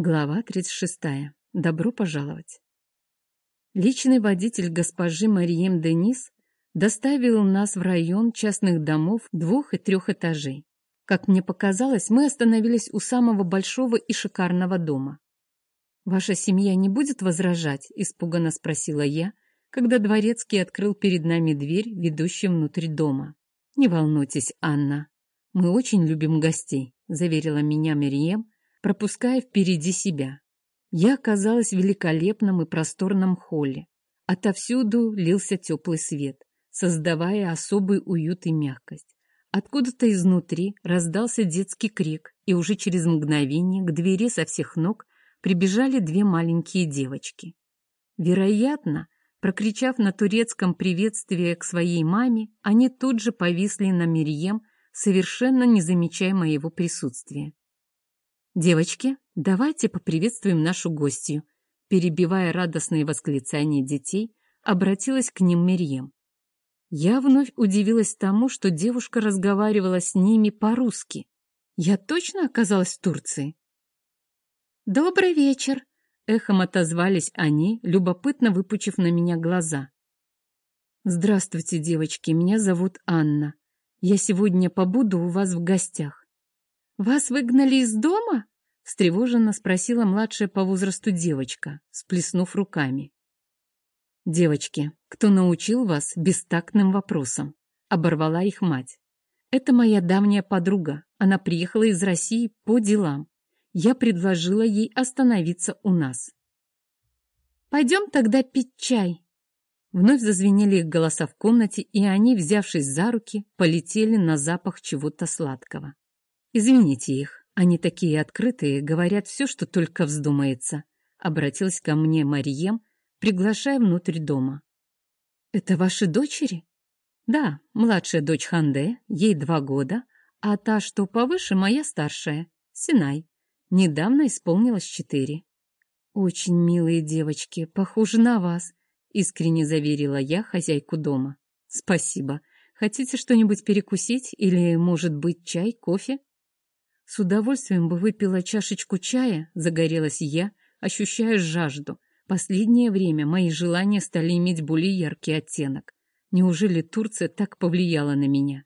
Глава 36. Добро пожаловать. Личный водитель госпожи Марием Денис доставил нас в район частных домов двух и трех этажей. Как мне показалось, мы остановились у самого большого и шикарного дома. «Ваша семья не будет возражать?» – испуганно спросила я, когда дворецкий открыл перед нами дверь, ведущую внутрь дома. «Не волнуйтесь, Анна. Мы очень любим гостей», – заверила меня Марием, пропуская впереди себя. Я оказалась в великолепном и просторном холле. Отовсюду лился теплый свет, создавая особый уют и мягкость. Откуда-то изнутри раздался детский крик, и уже через мгновение к двери со всех ног прибежали две маленькие девочки. Вероятно, прокричав на турецком приветствие к своей маме, они тут же повисли на Мирьем, совершенно не замечая моего присутствия. «Девочки, давайте поприветствуем нашу гостью», перебивая радостные восклицания детей, обратилась к ним Мерьем. Я вновь удивилась тому, что девушка разговаривала с ними по-русски. Я точно оказалась в Турции? «Добрый вечер!» — эхом отозвались они, любопытно выпучив на меня глаза. «Здравствуйте, девочки, меня зовут Анна. Я сегодня побуду у вас в гостях. «Вас выгнали из дома?» — встревоженно спросила младшая по возрасту девочка, сплеснув руками. «Девочки, кто научил вас бестактным вопросам?» — оборвала их мать. «Это моя давняя подруга. Она приехала из России по делам. Я предложила ей остановиться у нас». «Пойдем тогда пить чай». Вновь зазвенели их голоса в комнате, и они, взявшись за руки, полетели на запах чего-то сладкого. «Извините их, они такие открытые, говорят все, что только вздумается», — обратилась ко мне Марием, приглашая внутрь дома. «Это ваши дочери?» «Да, младшая дочь Ханде, ей два года, а та, что повыше, моя старшая, Синай. Недавно исполнилось четыре». «Очень милые девочки, похожи на вас», — искренне заверила я хозяйку дома. «Спасибо. Хотите что-нибудь перекусить или, может быть, чай, кофе?» С удовольствием бы выпила чашечку чая, загорелась я, ощущая жажду. Последнее время мои желания стали иметь более яркий оттенок. Неужели Турция так повлияла на меня?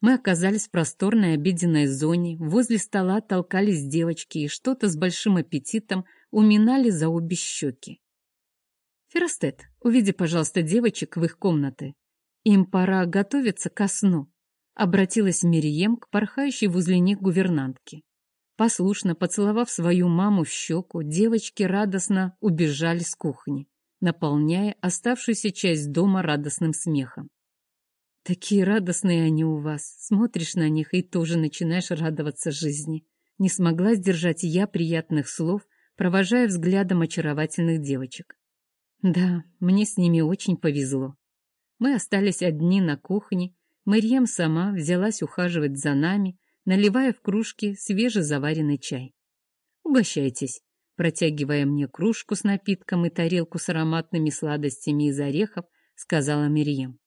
Мы оказались в просторной обеденной зоне, возле стола толкались девочки и что-то с большим аппетитом уминали за обе щеки. «Феростет, уведи, пожалуйста, девочек в их комнаты. Им пора готовиться ко сну», обратилась Мирием к порхающей возле них гувернантке. Послушно поцеловав свою маму в щеку, девочки радостно убежали с кухни, наполняя оставшуюся часть дома радостным смехом. Такие радостные они у вас. Смотришь на них и тоже начинаешь радоваться жизни. Не смогла сдержать я приятных слов, провожая взглядом очаровательных девочек. Да, мне с ними очень повезло. Мы остались одни на кухне, Марьям сама взялась ухаживать за нами, наливая в кружки свежезаваренный чай. «Угощайтесь», протягивая мне кружку с напитком и тарелку с ароматными сладостями из орехов, сказала Мирьям.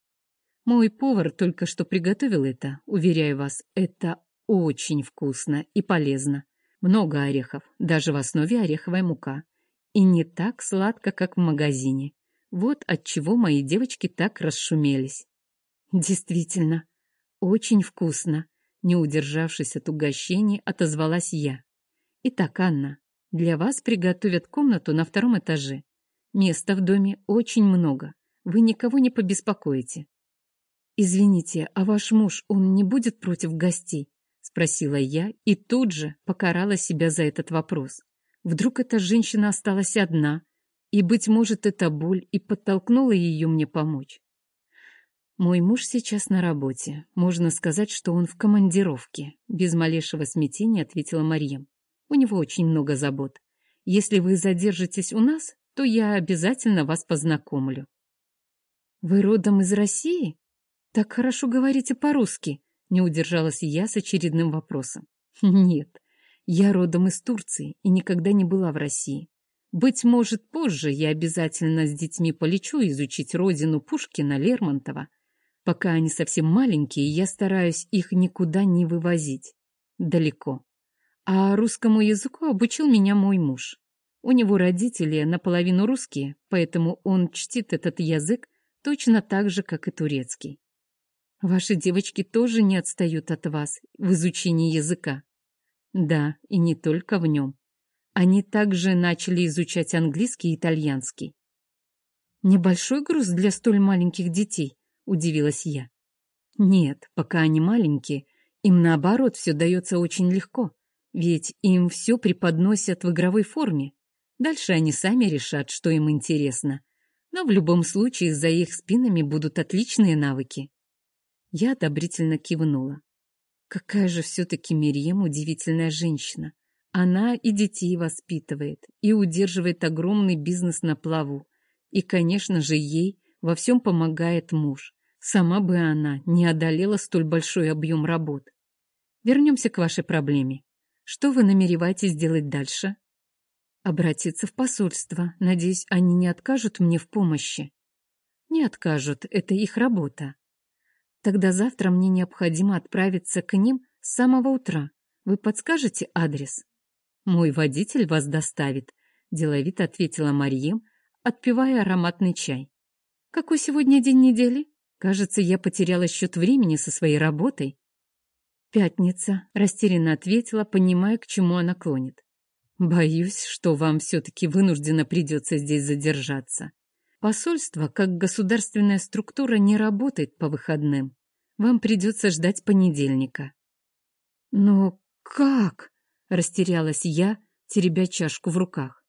«Мой повар только что приготовил это. Уверяю вас, это очень вкусно и полезно. Много орехов, даже в основе ореховая мука. И не так сладко, как в магазине. Вот от чего мои девочки так расшумелись. Действительно, очень вкусно. Не удержавшись от угощений, отозвалась я. Итак, Анна, для вас приготовят комнату на втором этаже. Места в доме очень много. Вы никого не побеспокоите. Извините, а ваш муж, он не будет против гостей? Спросила я и тут же покарала себя за этот вопрос. Вдруг эта женщина осталась одна, и, быть может, эта боль и подтолкнула ее мне помочь. Мой муж сейчас на работе. Можно сказать, что он в командировке. Без малейшего смятения ответила Марьям. У него очень много забот. Если вы задержитесь у нас, то я обязательно вас познакомлю. Вы родом из России? Так хорошо говорите по-русски. Не удержалась я с очередным вопросом. Нет, я родом из Турции и никогда не была в России. Быть может, позже я обязательно с детьми полечу изучить родину Пушкина, Лермонтова, Пока они совсем маленькие, я стараюсь их никуда не вывозить. Далеко. А русскому языку обучил меня мой муж. У него родители наполовину русские, поэтому он чтит этот язык точно так же, как и турецкий. Ваши девочки тоже не отстают от вас в изучении языка. Да, и не только в нем. Они также начали изучать английский и итальянский. Небольшой груз для столь маленьких детей, удивилась я. Нет, пока они маленькие, им наоборот все дается очень легко, ведь им все преподносят в игровой форме. Дальше они сами решат, что им интересно. Но в любом случае за их спинами будут отличные навыки. Я одобрительно кивнула. Какая же все-таки Мирьем удивительная женщина. Она и детей воспитывает, и удерживает огромный бизнес на плаву. И, конечно же, ей во всем помогает муж. Сама бы она не одолела столь большой объем работ. Вернемся к вашей проблеме. Что вы намереваетесь делать дальше? Обратиться в посольство. Надеюсь, они не откажут мне в помощи. Не откажут, это их работа. Тогда завтра мне необходимо отправиться к ним с самого утра. Вы подскажете адрес? Мой водитель вас доставит, деловито ответила Марьем, отпивая ароматный чай. Какой сегодня день недели? Кажется, я потеряла счет времени со своей работой. Пятница, растерянно ответила, понимая, к чему она клонит. Боюсь, что вам все-таки вынужденно придется здесь задержаться. Посольство, как государственная структура, не работает по выходным. Вам придется ждать понедельника. Но как? Растерялась я, теребя чашку в руках.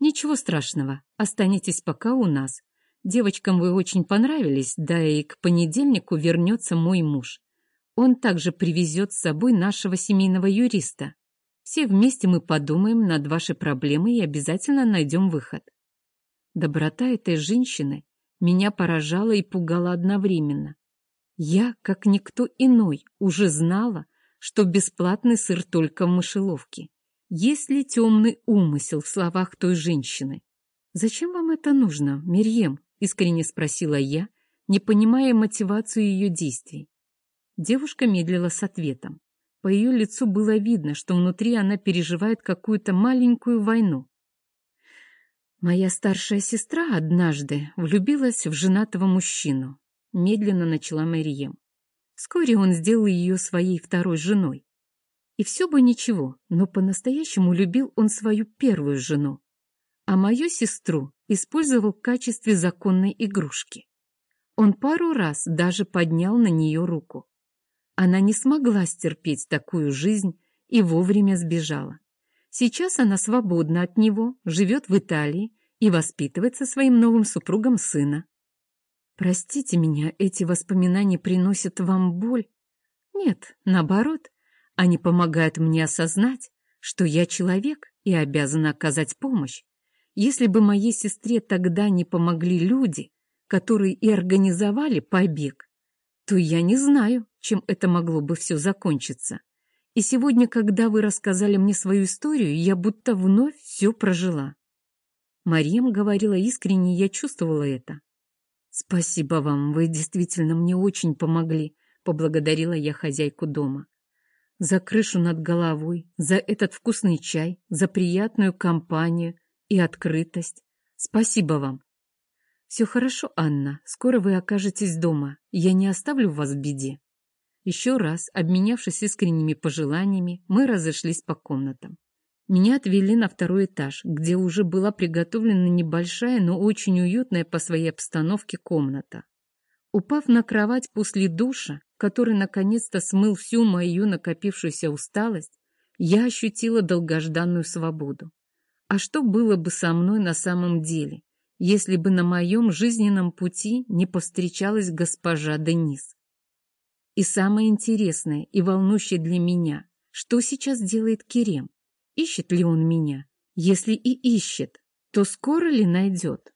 Ничего страшного, останетесь пока у нас. Девочкам вы очень понравились, да и к понедельнику вернется мой муж. Он также привезет с собой нашего семейного юриста. Все вместе мы подумаем над вашей проблемой и обязательно найдем выход. Доброта этой женщины меня поражала и пугала одновременно. Я, как никто иной, уже знала, что бесплатный сыр только в мышеловке. Есть ли темный умысел в словах той женщины? «Зачем вам это нужно, Мирьем?» — искренне спросила я, не понимая мотивацию ее действий. Девушка медлила с ответом. По ее лицу было видно, что внутри она переживает какую-то маленькую войну. Моя старшая сестра однажды влюбилась в женатого мужчину. Медленно начала Мэрием. Вскоре он сделал ее своей второй женой. И все бы ничего, но по-настоящему любил он свою первую жену, а мою сестру использовал в качестве законной игрушки. Он пару раз даже поднял на нее руку. Она не смогла стерпеть такую жизнь и вовремя сбежала. Сейчас она свободна от него, живет в Италии и воспитывает со своим новым супругом сына. Простите меня, эти воспоминания приносят вам боль? Нет, наоборот, они помогают мне осознать, что я человек и обязана оказать помощь. Если бы моей сестре тогда не помогли люди, которые и организовали побег, то я не знаю, чем это могло бы все закончиться. И сегодня, когда вы рассказали мне свою историю, я будто вновь все прожила. Марием говорила искренне, я чувствовала это. «Спасибо вам, вы действительно мне очень помогли», — поблагодарила я хозяйку дома. «За крышу над головой, за этот вкусный чай, за приятную компанию и открытость. Спасибо вам. «Все хорошо, Анна. Скоро вы окажетесь дома. Я не оставлю вас в беде». Еще раз, обменявшись искренними пожеланиями, мы разошлись по комнатам. Меня отвели на второй этаж, где уже была приготовлена небольшая, но очень уютная по своей обстановке комната. Упав на кровать после душа, который наконец-то смыл всю мою накопившуюся усталость, я ощутила долгожданную свободу. А что было бы со мной на самом деле, если бы на моем жизненном пути не повстречалась госпожа Денис. И самое интересное и волнующее для меня, что сейчас делает Керем? Ищет ли он меня? Если и ищет, то скоро ли найдет?